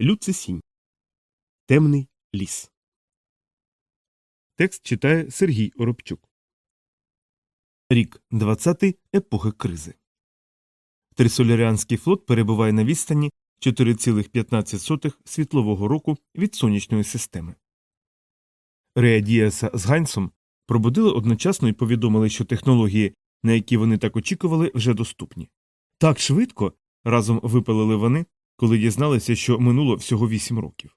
Люцисінь. Темний ліс. Текст читає Сергій Оробчук. Рік 20 епохи кризи. Трисоляріанський флот перебуває на відстані 4,15 світлового року від сонячної системи. Рея Діаса з Ганьсом пробудили одночасно і повідомили, що технології, на які вони так очікували, вже доступні. Так швидко разом випалили вони, коли дізналися, що минуло всього вісім років.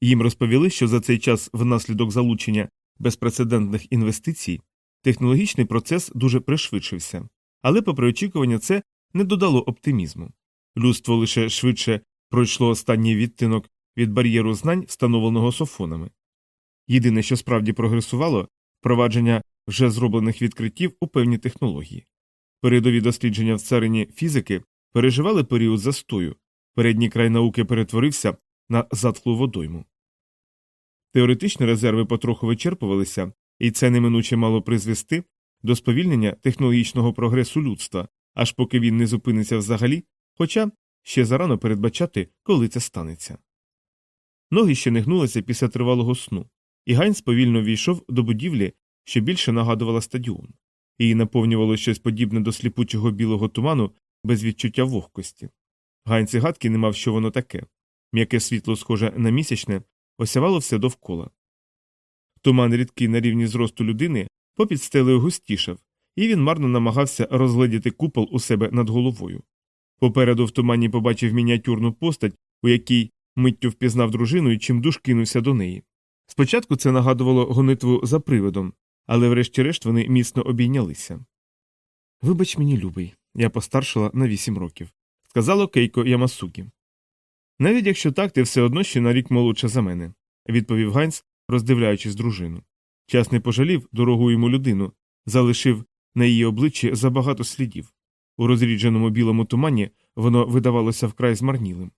Їм розповіли, що за цей час, внаслідок залучення безпрецедентних інвестицій, технологічний процес дуже пришвидшився, але, попри очікування, це не додало оптимізму. Людство лише швидше пройшло останній відтинок від бар'єру знань, встановленого софонами. Єдине, що справді прогресувало, впровадження вже зроблених відкриттів у певні технології. Передові дослідження в царині фізики переживали період застою, передній край науки перетворився на затхлу водойму. Теоретичні резерви потроху вичерпувалися, і це неминуче мало призвести до сповільнення технологічного прогресу людства, аж поки він не зупиниться взагалі, хоча ще зарано передбачати, коли це станеться. Ноги ще не гнулися після тривалого сну, і Гайнс повільно увійшов до будівлі, що більше нагадувала стадіон. Її наповнювало щось подібне до сліпучого білого туману без відчуття вогкості. Гайнс і гадки не мав, що воно таке. М'яке світло, схоже на місячне, осявало все довкола. Туман рідкий на рівні зросту людини попід стелею густішав, і він марно намагався розгледіти купол у себе над головою. Попереду в тумані побачив мініатюрну постать, у якій миттю впізнав дружину і чимдуж кинувся до неї. Спочатку це нагадувало гонитву за привидом, але врешті-решт вони міцно обійнялися. Вибач мені, любий, я постаршила на вісім років, сказало Кейко Ямасукі. Навіть якщо так, ти все одно ще на рік молодша за мене, відповів Ганс, роздивляючись дружину. Час не пожалів дорогу йому людину, залишив на її обличчі забагато слідів. У розрідженому білому тумані воно видавалося вкрай змарнілим.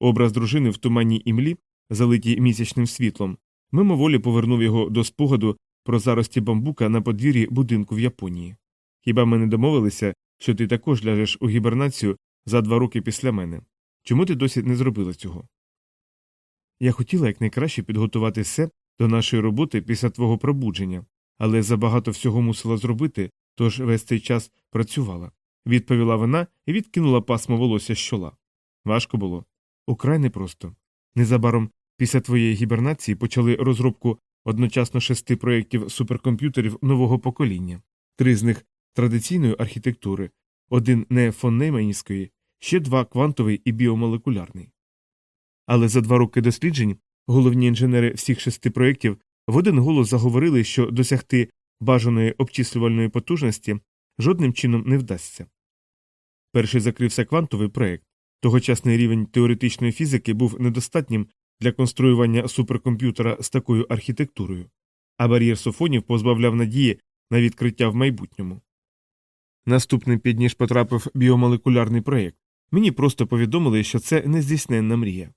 Образ дружини в туманній імлі, залитій місячним світлом, мимоволі повернув його до спогаду про зарості бамбука на подвір'ї будинку в Японії. Хіба ми не домовилися, що ти також ляжеш у гібернацію за два роки після мене? Чому ти досі не зробила цього? Я хотіла якнайкраще підготувати все до нашої роботи після твого пробудження, але забагато всього мусила зробити, тож весь цей час працювала, відповіла вона і відкинула пасмо волосся з чола. Важко було. Украй непросто. Незабаром після твоєї гібернації почали розробку одночасно шести проєктів суперкомп'ютерів нового покоління, три з них традиційної архітектури, один не фоннейманівської, ще два квантовий і біомолекулярний. Але за два роки досліджень головні інженери всіх шести проєктів в один голос заговорили, що досягти бажаної обчислювальної потужності жодним чином не вдасться. Перший закрився квантовий проєкт. Тогочасний рівень теоретичної фізики був недостатнім для конструювання суперкомп'ютера з такою архітектурою, а бар'єр софонів позбавляв надії на відкриття в майбутньому. Наступним під ніж потрапив біомолекулярний проєкт. Мені просто повідомили, що це нездійсненна мрія.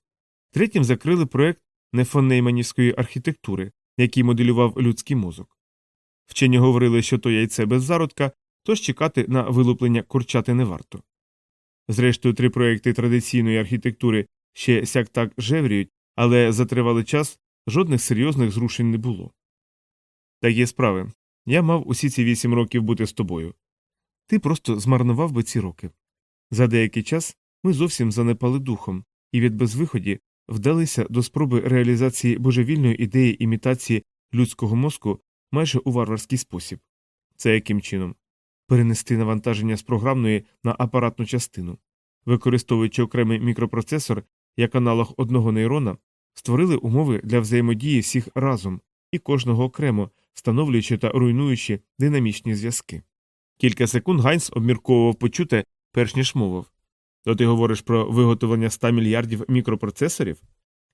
Третім закрили проєкт нефонейманівської архітектури, який моделював людський мозок. Вчені говорили, що то яйце без зародка, тож чекати на вилуплення курчати не варто. Зрештою, три проекти традиційної архітектури ще сяк так жевріють, але за тривалий час жодних серйозних зрушень не було. Такі справи. Я мав усі ці вісім років бути з тобою. Ти просто змарнував би ці роки. За деякий час ми зовсім занепали духом і від безвиході вдалися до спроби реалізації божевільної ідеї імітації людського мозку майже у варварський спосіб. Це яким чином? Перенести навантаження з програмної на апаратну частину. Використовуючи окремий мікропроцесор як аналог одного нейрона, створили умови для взаємодії всіх разом і кожного окремо, встановлюючи та руйнуючи динамічні зв'язки. Кілька секунд Гайнс обмірковував почуте, перш ніж мовив. То ти говориш про виготовлення 100 мільярдів мікропроцесорів?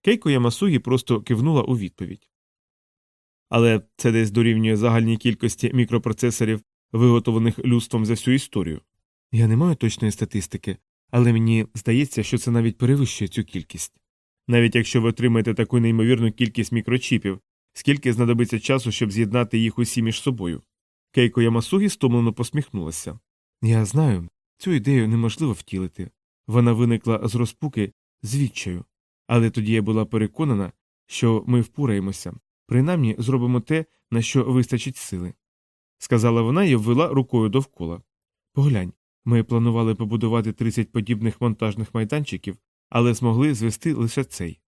Кейко Ямасукі просто кивнула у відповідь. Але це десь дорівнює загальній кількості мікропроцесорів, виготовлених людством за всю історію. Я не маю точної статистики, але мені здається, що це навіть перевищує цю кількість. Навіть якщо ви отримаєте таку неймовірну кількість мікрочіпів, скільки знадобиться часу, щоб з'єднати їх усі між собою. Кейко Ямасугі стомлено посміхнулася. Я знаю, цю ідею неможливо втілити. Вона виникла з розпуки, звідчаю. Але тоді я була переконана, що ми впораємося, принаймні зробимо те, на що вистачить сили. Сказала вона і ввела рукою довкола. Поглянь, ми планували побудувати 30 подібних монтажних майданчиків, але змогли звести лише цей.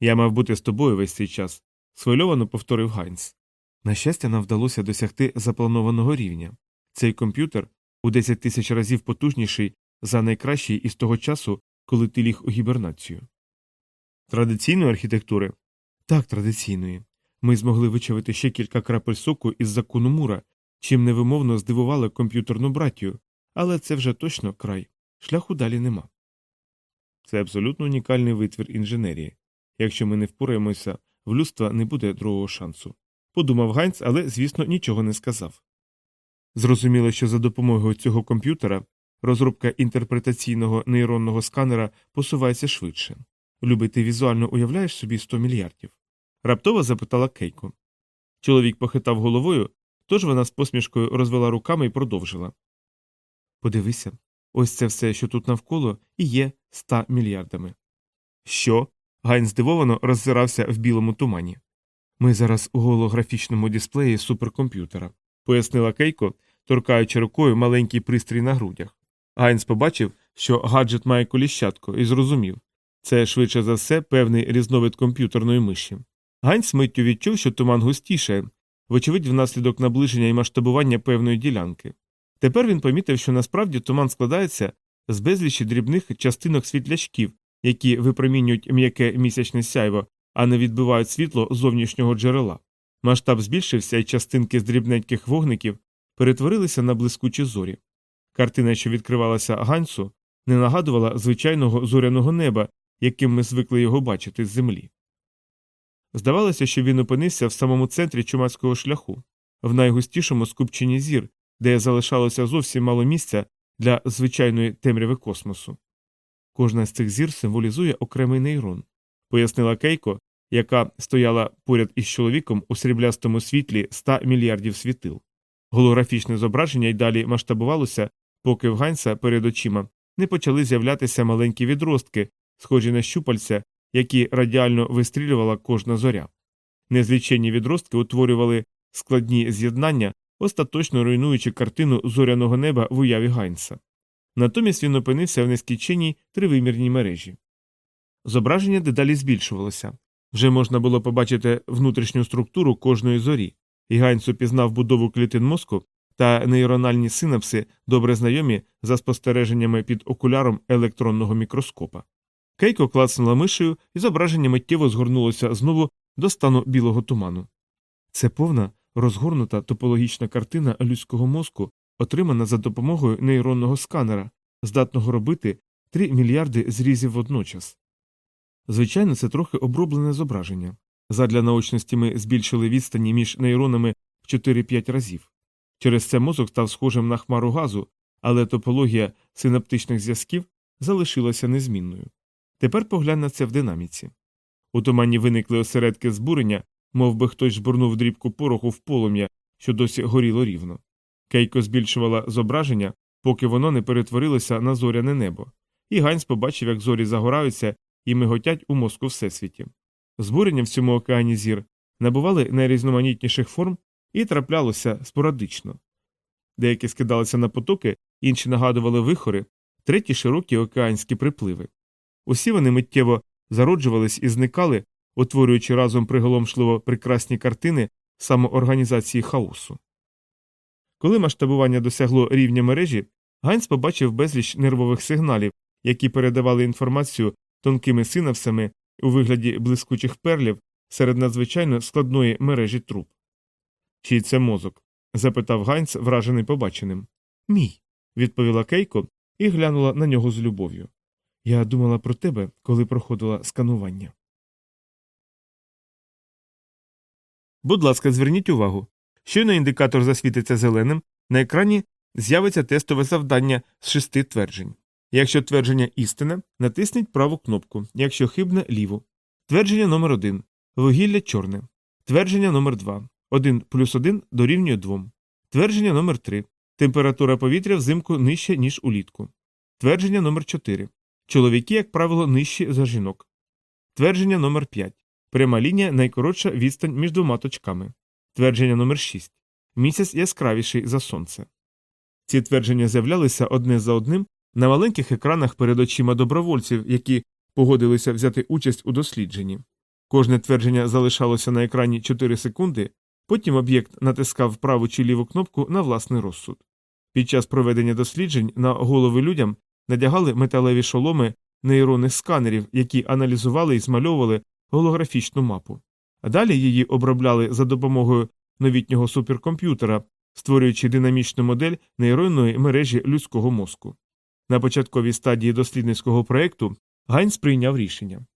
Я мав бути з тобою весь цей час, схвильовано повторив Гайнс. На щастя, нам вдалося досягти запланованого рівня. Цей комп'ютер у 10 тисяч разів потужніший за найкращий із того часу, коли ти ліг у гібернацію. Традиційної архітектури? Так, традиційної. Ми змогли вичавити ще кілька крапель соку із закону Мура, чим невимовно здивували комп'ютерну братію, але це вже точно край. Шляху далі нема. Це абсолютно унікальний витвір інженерії. Якщо ми не впораємося, в людства не буде другого шансу. Подумав Гайнц, але, звісно, нічого не сказав. Зрозуміло, що за допомогою цього комп'ютера розробка інтерпретаційного нейронного сканера посувається швидше. Люби, ти візуально уявляєш собі 100 мільярдів? раптово запитала Кейко. Чоловік похитав головою, тож вона з посмішкою розвела руками і продовжила. Подивися, ось це все, що тут навколо, і є 100 мільярдами. Що? Гайнс здивовано роззирався в білому тумані. Ми зараз у голографічному дисплеї суперкомп'ютера, пояснила Кейко, торкаючи рукою маленький пристрій на грудях. Гайнс побачив, що гаджет має коліщатко, і зрозумів це швидше за все певний різновид комп'ютерної миші. Гайнс миттю відчув, що туман густішає, вочевидь, внаслідок наближення і масштабування певної ділянки. Тепер він помітив, що насправді туман складається з безлічі дрібних частинок світлячків, які випромінюють м'яке місячне сяйво, а не відбивають світло зовнішнього джерела. Масштаб збільшився, і частинки з дрібненьких вогників перетворилися на блискучі зорі. Картина, що відкривалася Гайнсу, не нагадувала звичайного зоряного неба, яким ми звикли його бачити з землі. Здавалося, що він опинився в самому центрі чумацького шляху, в найгустішому скупченні зір, де залишалося зовсім мало місця для звичайної темряви космосу. Кожна з цих зір символізує окремий нейрон, пояснила Кейко, яка стояла поряд із чоловіком у сріблястому світлі 100 мільярдів світил. Голографічне зображення й далі масштабувалося, поки в Ганса перед очима не почали з'являтися маленькі відростки, схожі на щупальця, які радіально вистрілювала кожна зоря. Незліченні відростки утворювали складні з'єднання, остаточно руйнуючи картину зоряного неба в уяві Гайнса. Натомість він опинився в нескінченній тривимірній мережі. Зображення дедалі збільшувалося. Вже можна було побачити внутрішню структуру кожної зорі, і Гайнс упізнав будову клітин мозку та нейрональні синапси, добре знайомі за спостереженнями під окуляром електронного мікроскопа. Кейко клацнула мишею, і зображення миттєво згорнулося знову до стану білого туману. Це повна розгорнута топологічна картина людського мозку, отримана за допомогою нейронного сканера, здатного робити 3 мільярди зрізів водночас. Звичайно, це трохи оброблене зображення. Задля наочності ми збільшили відстані між нейронами в 4-5 разів. Через це мозок став схожим на хмару газу, але топологія синаптичних зв'язків залишилася незмінною. Тепер поглянь на це в динаміці. У тумані виникли осередки збурення, мов би хтось жбурнув дрібку пороху в полум'я, що досі горіло рівно. Кейко збільшувала зображення, поки воно не перетворилося на зоряне небо, і Ганс побачив, як зорі загораються і миготять у мозку всесвіті. Збурення в цьому океані зір набували найрізноманітніших форм і траплялося спорадично. Деякі скидалися на потоки, інші нагадували вихори, треті широкі океанські припливи. Усі вони миттєво зароджувались і зникали, утворюючи разом приголомшливо прекрасні картини самоорганізації хаосу. Коли масштабування досягло рівня мережі, Гайнс побачив безліч нервових сигналів, які передавали інформацію тонкими синапсами у вигляді блискучих перлів серед надзвичайно складної мережі труб. Чий це мозок? запитав Гайнс, вражений побаченим. Мій, відповіла Кейко і глянула на нього з любов'ю. Я думала про тебе, коли проходила сканування. Будь ласка, зверніть увагу. Щойно індикатор засвітиться зеленим, на екрані з'явиться тестове завдання з шести тверджень. Якщо твердження істина, натисніть праву кнопку, якщо хибне ліву. Твердження номер 1 Вугілля чорне. Твердження номер 2 1 плюс 1 дорівнює 2. Твердження номер 3 Температура повітря взимку нижча, ніж улітку. Твердження номер 4 Чоловіки, як правило, нижчі за жінок. Твердження номер 5 Пряма лінія найкоротша відстань між двома точками. Твердження номер 6 Місяць яскравіший за сонце. Ці твердження з'являлися одне за одним на маленьких екранах перед очима добровольців, які погодилися взяти участь у дослідженні. Кожне твердження залишалося на екрані 4 секунди, потім об'єкт натискав праву чи ліву кнопку на власний розсуд. Під час проведення досліджень на голови людям надягали металеві шоломи нейронних сканерів, які аналізували і змальовували голографічну мапу. А далі її обробляли за допомогою новітнього суперкомп'ютера, створюючи динамічну модель нейронної мережі людського мозку. На початковій стадії дослідницького проєкту Гайнс прийняв рішення.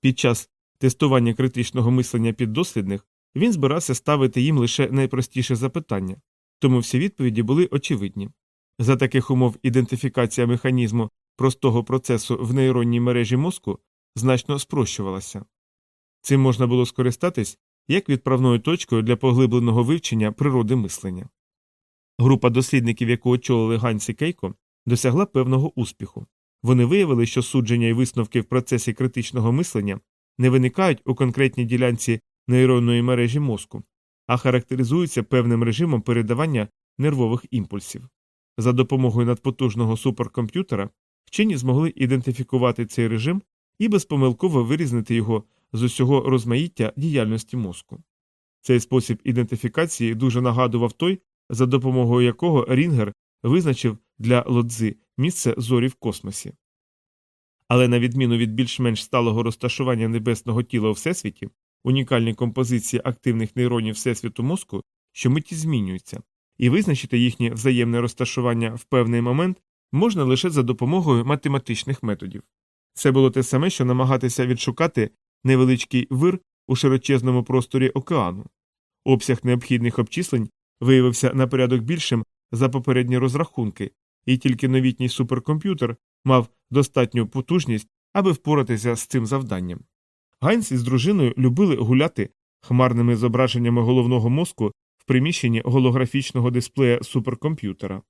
Під час тестування критичного мислення піддослідних він збирався ставити їм лише найпростіше запитання, тому всі відповіді були очевидні. За таких умов ідентифікація механізму простого процесу в нейронній мережі мозку значно спрощувалася. Цим можна було скористатись як відправною точкою для поглибленого вивчення природи мислення. Група дослідників, яку очолили Ганс і Кейко, досягла певного успіху. Вони виявили, що судження і висновки в процесі критичного мислення не виникають у конкретній ділянці нейронної мережі мозку, а характеризуються певним режимом передавання нервових імпульсів. За допомогою надпотужного суперкомп'ютера вчені змогли ідентифікувати цей режим і безпомилково вирізнити його з усього розмаїття діяльності мозку. Цей спосіб ідентифікації дуже нагадував той, за допомогою якого Рінгер визначив для лодзи місце зорі в космосі. Але на відміну від більш-менш сталого розташування небесного тіла у всесвіті, унікальні композиції активних нейронів всесвіту мозку щомиті змінюються, і визначити їхнє взаємне розташування в певний момент можна лише за допомогою математичних методів. Це було те саме, що намагатися відшукати невеличкий вир у широчезному просторі океану. Обсяг необхідних обчислень виявився на порядок більшим за попередні розрахунки, і тільки новітній суперкомп'ютер мав достатню потужність, аби впоратися з цим завданням. Гайнс із дружиною любили гуляти хмарними зображеннями головного мозку в приміщенні голографічного дисплея суперкомп'ютера.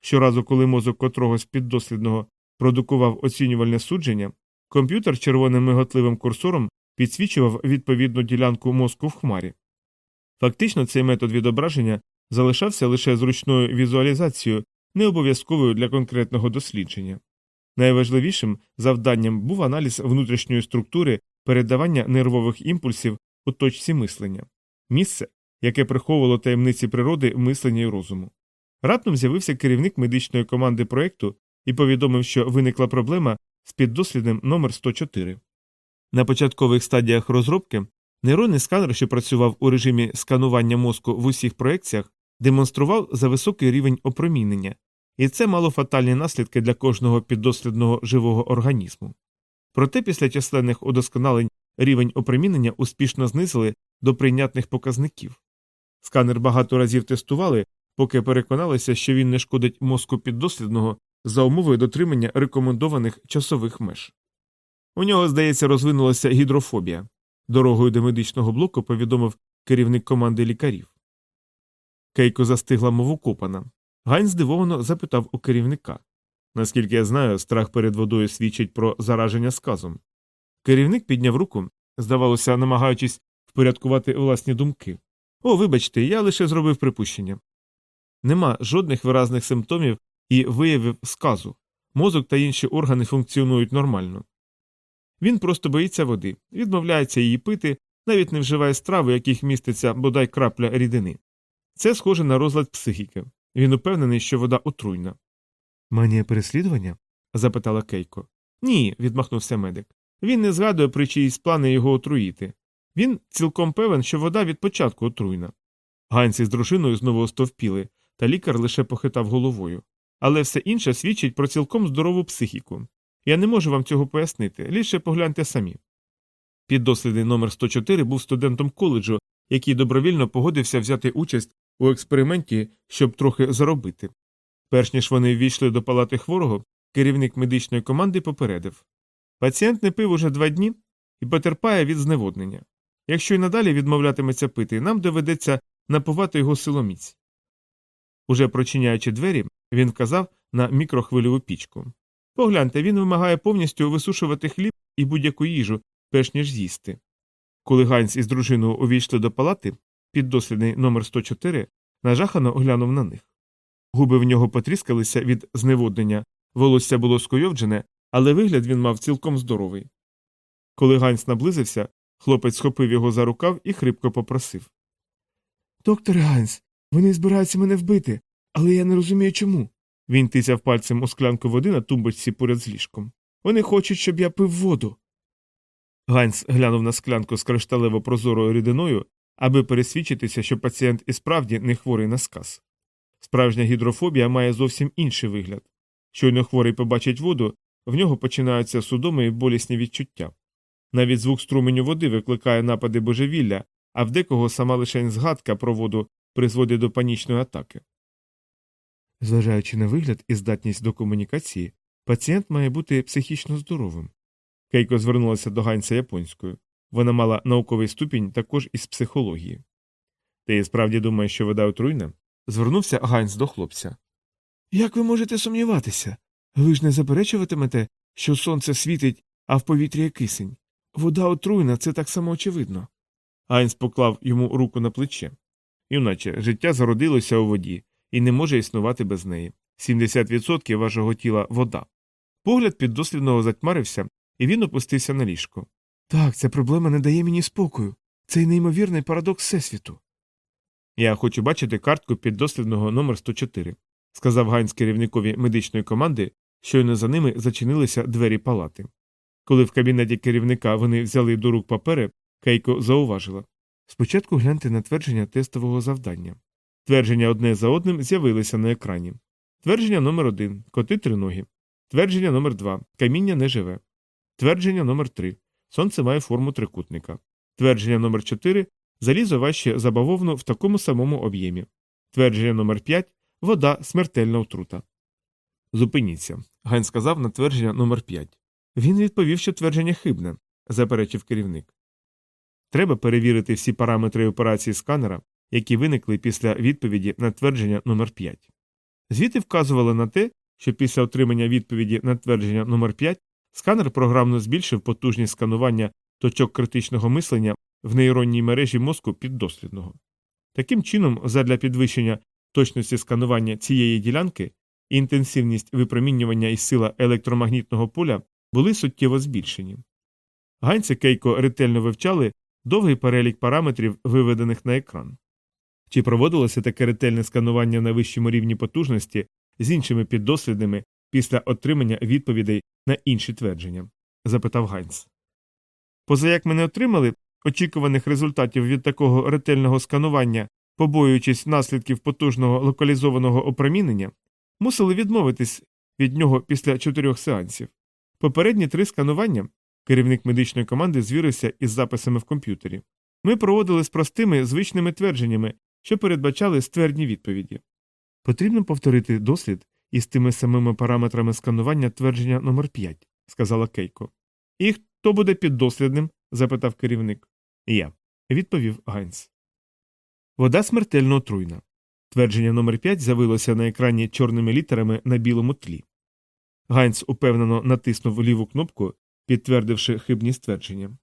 Щоразу, коли мозок котрогось піддослідного продукував оцінювальне судження, комп'ютер червоним миготливим курсором підсвічував відповідну ділянку мозку в хмарі. Фактично, цей метод відображення залишався лише зручною візуалізацією, не обов'язковою для конкретного дослідження. Найважливішим завданням був аналіз внутрішньої структури передавання нервових імпульсів у точці мислення, місце, яке приховувало таємниці природи мислення і розуму. Раптом з'явився керівник медичної команди проєкту і повідомив, що виникла проблема з піддослідним номер 104 На початкових стадіях розробки нейронний сканер, що працював у режимі сканування мозку в усіх проекціях, демонстрував за високий рівень опромінення, і це мало фатальні наслідки для кожного піддослідного живого організму. Проте після численних удосконалень рівень опромінення успішно знизили до прийнятних показників. Сканер багато разів тестували, поки переконалися, що він не шкодить мозку піддослідного за умови дотримання рекомендованих часових меж. У нього, здається, розвинулася гідрофобія. Дорогою до медичного блоку повідомив керівник команди лікарів. Кейко застигла мов укопана. Гайн здивовано запитав у керівника. Наскільки я знаю, страх перед водою свідчить про зараження сказом. Керівник підняв руку, здавалося, намагаючись впорядкувати власні думки. О, вибачте, я лише зробив припущення. Нема жодних виразних симптомів і виявив сказу. Мозок та інші органи функціонують нормально. Він просто боїться води, відмовляється її пити, навіть не вживає страв, у яких міститься бодай крапля рідини. Це схоже на розлад психіки. Він упевнений, що вода отруйна. Манія переслідування? запитала Кейко. Ні, відмахнувся медик. Він не згадує про чиїсь плани його отруїти. Він цілком певен, що вода від початку отруйна. Ганці з дружиною знову остовпіли, та лікар лише похитав головою. Але все інше свідчить про цілком здорову психіку. Я не можу вам цього пояснити, лише погляньте самі. Піддослідний номер 104 був студентом коледжу, який добровільно погодився взяти участь у експерименті, щоб трохи заробити. Перш ніж вони ввійшли до палати хворого, керівник медичної команди попередив пацієнт не пив уже два дні і потерпає від зневоднення. Якщо й надалі відмовлятиметься пити, нам доведеться напувати його силоміць. Уже прочиняючи двері, він вказав на мікрохвильову пічку. Погляньте, він вимагає повністю висушувати хліб і будь-яку їжу, перш ніж з'їсти. Коли Ганс із дружиною увійшли до палати, піддослідний номер 104 нажахано глянув на них. Губи в нього потріскалися від зневоднення, волосся було скойовджене, але вигляд він мав цілком здоровий. Коли Ганс наблизився, хлопець схопив його за рукав і хрипко попросив Доктор Ганс, вони збираються мене вбити, але я не розумію чому. Він тисяв пальцем у склянку води на тумбочці поряд з ліжком. Вони хочуть, щоб я пив воду. Ганс глянув на склянку з кришталево прозорою рідиною, аби пересвідчитися, що пацієнт і справді не хворий на сказ. Справжня гідрофобія має зовсім інший вигляд. Щойно хворий побачить воду, в нього починаються судоми і болісні відчуття. Навіть звук струменю води викликає напади божевілля, а в декого сама лише згадка про воду призводить до панічної атаки. Зважаючи на вигляд і здатність до комунікації, пацієнт має бути психічно здоровим. Кейко звернулася до Ганса японською. Вона мала науковий ступінь також із психології. Ти справді думаєш, що вода отруйна? звернувся Ганс до хлопця. Як ви можете сумніватися? Ви ж не заперечуватимете, що сонце світить, а в повітрі є кисень. Вода отруйна, це так само очевидно. Ганс поклав йому руку на плече. Юначе, життя зародилося у воді і не може існувати без неї. 70% вашого тіла вода. Погляд піддослідного затьмарився, і він опустився на ліжко. Так, ця проблема не дає мені спокою. Цей неймовірний парадокс Всесвіту. Я хочу бачити картку піддослідного номер 104, сказав Ганс керівникові медичної команди, щойно за ними зачинилися двері палати. Коли в кабінеті керівника вони взяли до рук папери, Кейко зауважила спочатку гляньте на твердження тестового завдання. Твердження одне за одним з'явилися на екрані. Твердження номер 1 коти триногі. Твердження номер 2 каміння не живе. Твердження номер 3 сонце має форму трикутника. Твердження номер 4 залізо важче за бавовну в такому самому об'ємі. Твердження номер 5 вода смертельна отрута. Зупиніться. Гайн сказав на твердження номер 5 Він відповів, що твердження хибне, заперечив керівник. Треба перевірити всі параметри операції сканера, які виникли після відповіді на твердження номер 5 Звіти вказували на те, що після отримання відповіді на твердження номер 5 сканер програмно збільшив потужність сканування точок критичного мислення в нейронній мережі мозку піддослідного. Таким чином, задля підвищення точності сканування цієї ділянки, інтенсивність випромінювання і сила електромагнітного поля були суттєво збільшені. Ганці Кейко ретельно вивчали довгий перелік параметрів, виведених на екран. Чи проводилося таке ретельне сканування на вищому рівні потужності з іншими піддослідними після отримання відповідей на інші твердження? запитав Ганс. Поза як ми не отримали очікуваних результатів від такого ретельного сканування, побоюючись наслідків потужного локалізованого опромінення, мусили відмовитись від нього після чотирьох сеансів. Попередні три сканування керівник медичної команди звірився із записами в комп'ютері. Ми проводили з простими звичними твердженнями, що передбачали ствердні відповіді. Потрібно повторити дослід із тими самими параметрами сканування твердження номер 5 сказала Кейко. І хто буде піддослідним? запитав керівник. Я, відповів Ганс. Вода смертельно отруйна. Твердження номер 5 з'явилося на екрані чорними літерами на білому тлі. Ганс упевнено натиснув ліву кнопку, підтвердивши хибні ствердження.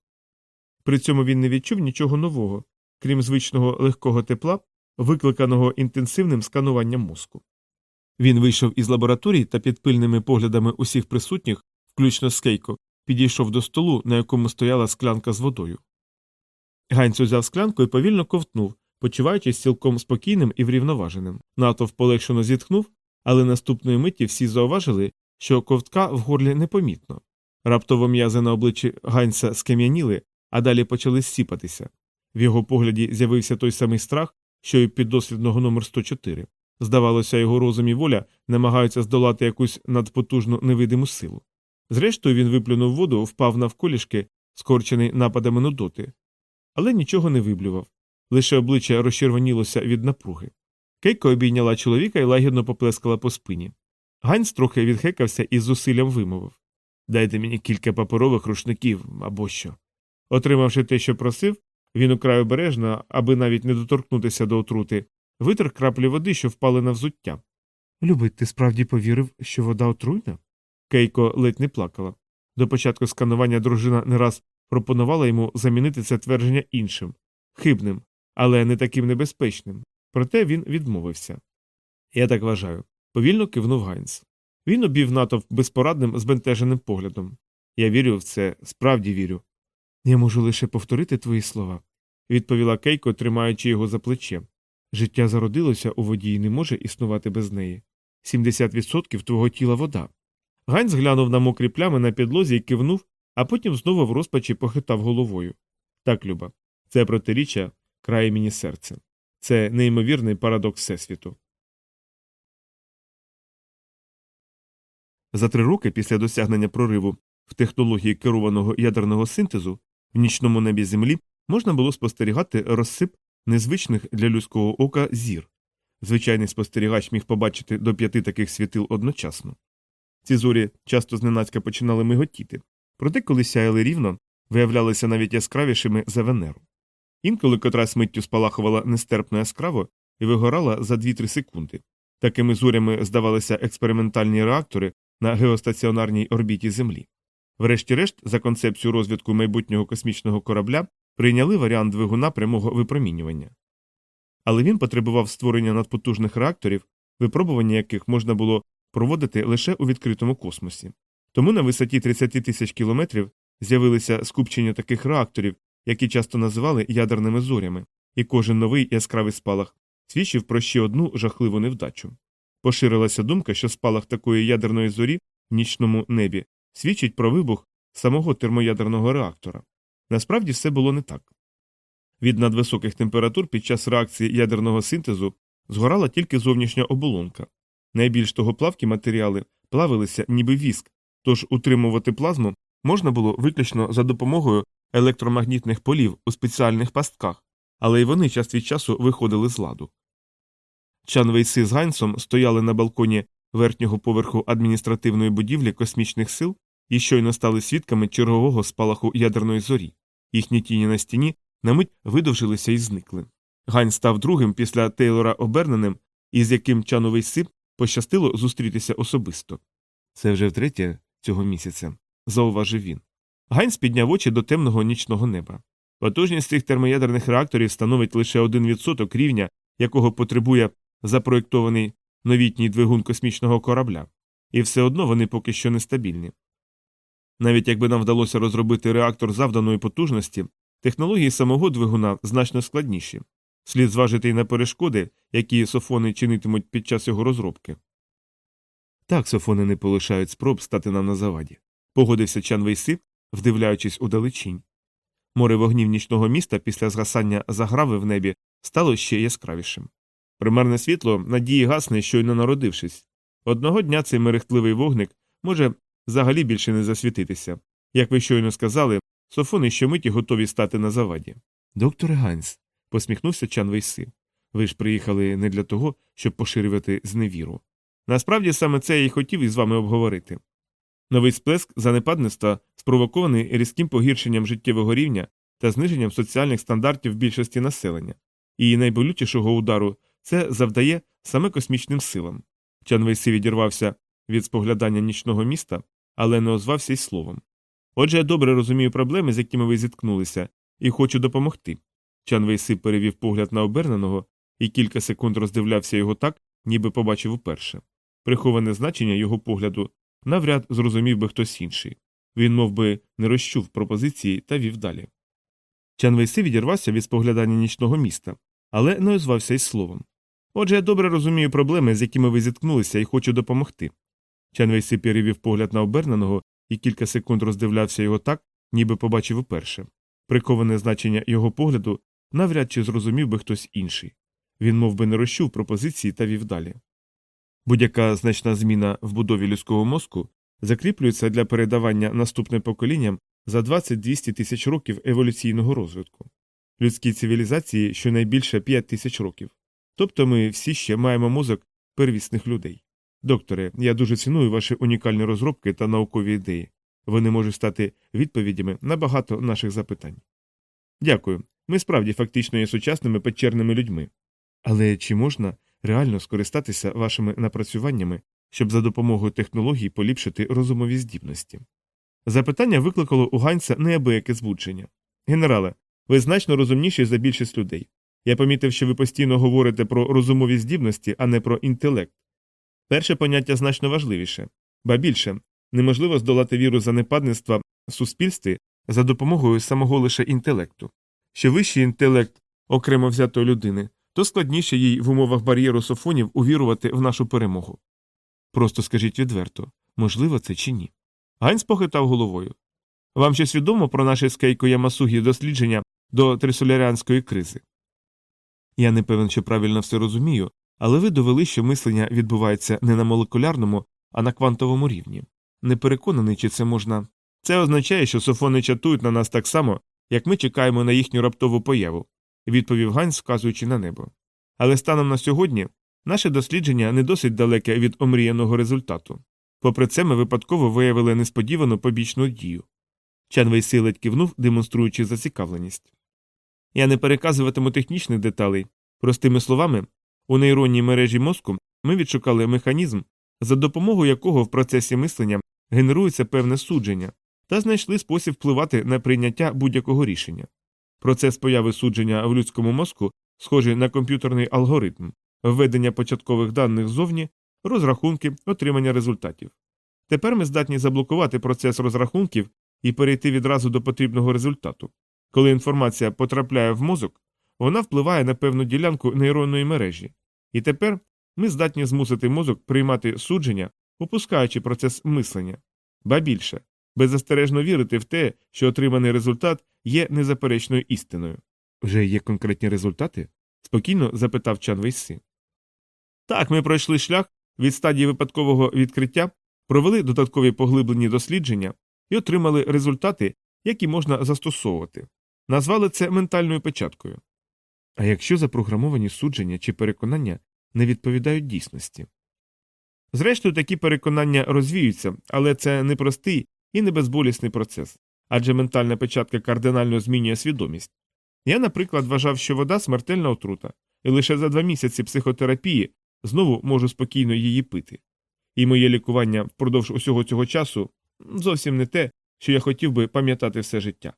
При цьому він не відчув нічого нового, крім звичного легкого тепла, викликаного інтенсивним скануванням мозку. Він вийшов із лабораторії та під пильними поглядами усіх присутніх, включно з Кейко, підійшов до столу, на якому стояла склянка з водою. Ганць узяв склянку і повільно ковтнув, почуваючись цілком спокійним і врівноваженим. Натовп полегшено зітхнув, але наступної миті всі зауважили, що ковтка в горлі непомітно. Раптово м'язи на обличчі Ганця скам'яніли, а далі почали сіпатися. В його погляді з'явився той самий страх, що й піддослідного номер 104. Здавалося, його розум і воля намагаються здолати якусь надпотужну невидиму силу. Зрештою, він виплюнув воду, впав навколішки, скорчений нападами нудоти, але нічого не виблював. Лише обличчя розчервонілося від напруги. Кейко обійняла чоловіка і лагідно поплескала по спині. Ганс трохи відхекався і з зусиллям вимовив Дайте мені кілька паперових рушників або що. Отримавши те, що просив, він украй обережно, аби навіть не доторкнутися до отрути, витер краплі води, що впали на взуття. Любить, ти справді повірив, що вода отруйна? Кейко ледь не плакала. До початку сканування дружина не раз пропонувала йому замінити це твердження іншим, хибним, але не таким небезпечним. Проте він відмовився. Я так вважаю. Повільно кивнув Гайнс. Він обвів натовп безпорадним, збентеженим поглядом. Я вірю в це, справді вірю. Я можу лише повторити твої слова, відповіла Кейко, тримаючи його за плече. Життя зародилося у воді і не може існувати без неї. 70% твого тіла вода. Гайнс глянув на мокрі плями на підлозі і кивнув, а потім знову в розпачі похитав головою. Так, люба, це протиріччя крає мені серце. Це неймовірний парадокс Всесвіту. За три роки після досягнення прориву в технології керованого ядерного синтезу в нічному небі Землі можна було спостерігати розсип незвичних для людського ока зір. Звичайний спостерігач міг побачити до п'яти таких світил одночасно. Ці зорі часто зненацька починали миготіти, проте, коли сяяли рівно, виявлялися навіть яскравішими за Венеру. Інколи котрась миттю спалахувала нестерпно яскраво і вигорала за 2-3 секунди. Такими зорями здавалися експериментальні реактори на геостаціонарній орбіті Землі. Врешті-решт, за концепцію розвитку майбутнього космічного корабля, прийняли варіант двигуна прямого випромінювання. Але він потребував створення надпотужних реакторів, випробування яких можна було проводити лише у відкритому космосі. Тому на висоті 30 тисяч кілометрів з'явилися скупчення таких реакторів, які часто називали ядерними зорями, і кожен новий яскравий спалах свідчив про ще одну жахливу невдачу. Поширилася думка, що спалах такої ядерної зорі в нічному небі свідчить про вибух самого термоядерного реактора. Насправді все було не так. Від надвисоких температур під час реакції ядерного синтезу згорала тільки зовнішня оболонка. Найбільш тогоплавкі матеріали плавилися ніби віск, тож утримувати плазму можна було виключно за допомогою електромагнітних полів у спеціальних пастках, але й вони час від часу виходили з ладу. Чан Вейси з Гайнсом стояли на балконі верхнього поверху адміністративної будівлі космічних сил і щойно стали свідками чергового спалаху ядерної зорі. Їхні тіні на стіні на мить видовжилися і зникли. Гайнс став другим після Тейлора обернених, із яким Чану Вейси пощастило зустрітися особисто. Це вже втретє цього місяця, зауважив він. Гайнс підняв очі до темного нічного неба. Потужність цих термоядерних реакторів становить лише 1% рівня, якого потребує запроєктований новітній двигун космічного корабля, і все одно вони поки що нестабільні. Навіть якби нам вдалося розробити реактор завданої потужності, технології самого двигуна значно складніші. Слід зважити й на перешкоди, які софони чинитимуть під час його розробки. Так софони не полишають спроб стати нам на заваді, погодився Чан Вейси, вдивляючись у далечінь. Море вогнів нічного міста після згасання заграви в небі стало ще яскравішим. Примарне світло надії гасне, щойно народившись. Одного дня цей мерехтливий вогник може взагалі більше не засвітитися. Як ви щойно сказали, софони щомиті готові стати на заваді. Докторе Ганс, посміхнувся Чан Вейси. Ви ж приїхали не для того, щоб поширювати зневіру. Насправді саме це я й хотів із вами обговорити. Новий сплеск занепадництва спровокований різким погіршенням життєвого рівня та зниженням соціальних стандартів більшості населення, і найболючішого удару це завдає саме космічним силам. Чан Вейси відірвався від споглядання нічного міста, але не озвався й словом. Отже, я добре розумію проблеми, з якими ви зіткнулися, і хочу допомогти. Чан Вейси перевів погляд на оберненого і кілька секунд роздивлявся його так, ніби побачив уперше. Приховане значення його погляду навряд зрозумів би хтось інший. Він мов би, не розчув пропозиції та вів далі. Чан Вейси відірвався від споглядання нічного міста, але не озвався із словом. Отже, я добре розумію проблеми, з якими ви зіткнулися, і хочу допомогти. Чан Вейси перевів погляд на оберненого і кілька секунд роздивлявся його так, ніби побачив уперше. Приковане значення його погляду навряд чи зрозумів би хтось інший. Він мов би, не розчув пропозиції та вів далі. Будь-яка значна зміна в будові людського мозку закріплюється для передавання наступним поколінням за 20-200 тисяч років еволюційного розвитку. Людській цивілізації щонайбільше 5 тисяч років. Тобто ми всі ще маємо мозок первісних людей. Докторе, я дуже ціную ваші унікальні розробки та наукові ідеї. Вони можуть стати відповідями на багато наших запитань. Дякую. Ми справді фактично є сучасними печерними людьми. Але чи можна реально скористатися вашими напрацюваннями щоб за допомогою технологій поліпшити розумові здібності. Запитання викликало у Ганса неабияке збудження. Генерале, ви значно розумніші за більшість людей. Я помітив, що ви постійно говорите про розумові здібності, а не про інтелект. Перше поняття значно важливіше, ба більше неможливо здолати віру занепадництва в суспільстві за допомогою самого лише інтелекту. Що вищий інтелект окремо взятої людини, то складніше їй в умовах бар'єру софонів увірувати в нашу перемогу. Просто скажіть відверто можливо це чи ні. Ганс похитав головою. Вам щось відомо про наше з Ямасугі дослідження до трисоляріанської кризи? Я не певен, що правильно все розумію, але ви довели, що мислення відбувається не на молекулярному, а на квантовому рівні. Не переконаний, чи це можна. Це означає, що софони чатують на нас так само, як ми чекаємо на їхню раптову появу, відповів Ганс, вказуючи на небо. Але станом на сьогодні наше дослідження не досить далеке від омріяного результату. Попри це, ми випадково виявили несподівану побічну дію. Чан Вейси ледь кивнув, демонструючи зацікавленість. Я не переказуватиму технічних деталей. Простими словами, у нейронній мережі мозку ми відшукали механізм, за допомогою якого в процесі мислення генерується певне судження, та знайшли спосіб впливати на прийняття будь-якого рішення. Процес появи судження в людському мозку схожий на комп'ютерний алгоритм, введення початкових даних ззовні, розрахунки, отримання результатів. Тепер ми здатні заблокувати процес розрахунків і перейти відразу до потрібного результату. Коли інформація потрапляє в мозок, вона впливає на певну ділянку нейронної мережі, і тепер ми здатні змусити мозок приймати судження, опускаючи процес мислення, ба більше, беззастережно вірити в те, що отриманий результат є незаперечною істиною. Вже є конкретні результати? спокійно запитав Чан Вейси. Так, ми пройшли шлях від стадії випадкового відкриття, провели додаткові поглиблені дослідження і отримали результати, які можна застосовувати. Назвали це ментальною печаткою. А якщо запрограмовані судження чи переконання не відповідають дійсності? Зрештою, такі переконання розвіються, але це непростий і не безболісний процес, адже ментальна печатка кардинально змінює свідомість. Я, наприклад, вважав, що вода смертельна отрута, і лише за два місяці психотерапії знову можу спокійно її пити. І моє лікування впродовж усього цього часу зовсім не те, що я хотів би пам'ятати все життя.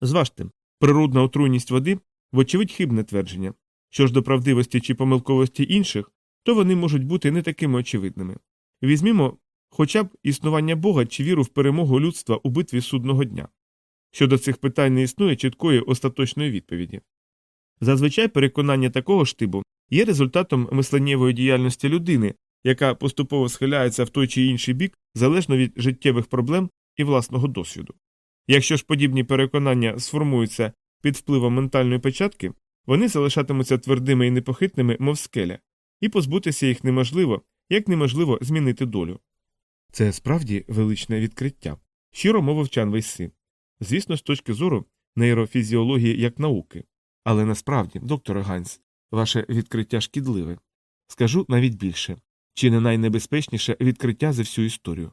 Зважте, природна отруйність води, вочевидь, хибне твердження. Що ж до правдивості чи помилковості інших, то вони можуть бути не такими очевидними. Візьмімо хоча б існування Бога чи віру в перемогу людства у битві судного дня. Щодо цих питань не існує чіткої остаточної відповіді. Зазвичай переконання такого штибу є результатом мисленнєвої діяльності людини, яка поступово схиляється в той чи інший бік залежно від життєвих проблем і власного досвіду. Якщо ж подібні переконання сформуються під впливом ментальної печатки, вони залишатимуться твердими і непохитними, мов скеля, і позбутися їх неможливо, як неможливо змінити долю. Це справді величне відкриття, щиро мовив Чан Вейси. Звісно, з точки зору нейрофізіології як науки. Але насправді, доктор Ганс, ваше відкриття шкідливе. Скажу навіть більше чи не найнебезпечніше відкриття за всю історію.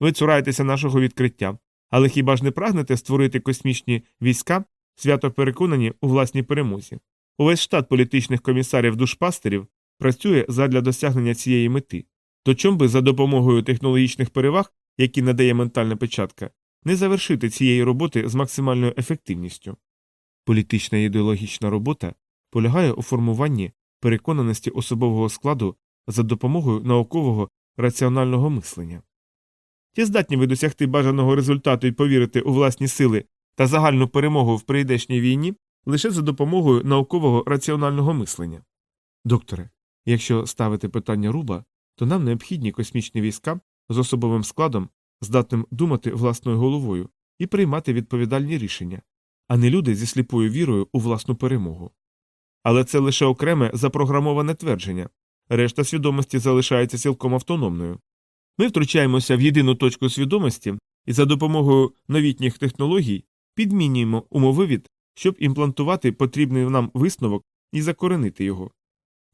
Ви цураєтеся нашого відкриття, але хіба ж не прагнете створити космічні війська, свято переконані у власній перемозі? Увесь штат політичних комісарів душпастерів працює задля досягнення цієї мети. То чом би за допомогою технологічних переваг, які надає ментальна печатка, не завершити цієї роботи з максимальною ефективністю? Політична і ідеологічна робота полягає у формуванні переконаності особового складу за допомогою наукового раціонального мислення. Чи здатні ви досягти бажаного результату і повірити у власні сили та загальну перемогу в прийдешній війні лише за допомогою наукового раціонального мислення? Докторе, якщо ставити питання руба, то нам необхідні космічні війська з особовим складом, здатним думати власною головою і приймати відповідальні рішення, а не люди зі сліпою вірою у власну перемогу. Але це лише окреме запрограмоване твердження, решта свідомості залишається цілком автономною. Ми втручаємося в єдину точку свідомості і за допомогою новітніх технологій підмінюємо умовивід, щоб імплантувати потрібний нам висновок і закоренити його.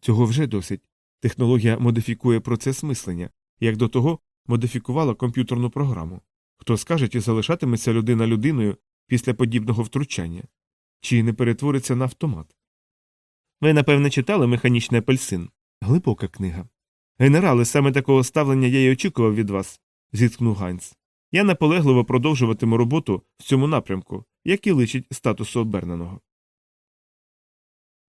Цього вже досить. Технологія модифікує процес мислення, як до того модифікувала комп'ютерну програму. Хто скаже, чи залишатиметься людина людиною після подібного втручання, чи не перетвориться на автомат. Ви, напевне, читали механічний апельсин. Глибока книга. Генерале, саме такого ставлення я й очікував від вас, зіткнув Ганс. Я наполегливо продовжуватиму роботу в цьому напрямку, як і личить статусу оберненого.